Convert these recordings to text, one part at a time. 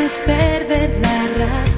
es perder la razón.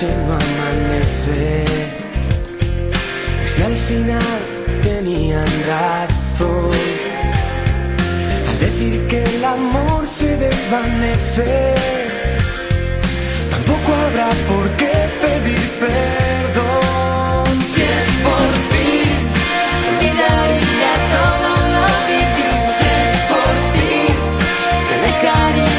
noche no amanece. Si al final tenían razón al decir que el amor se desvanece, tampoco habrá por qué pedir perdón si es por ti. Olvidaría todo lo vivido si es por ti. Te dejaría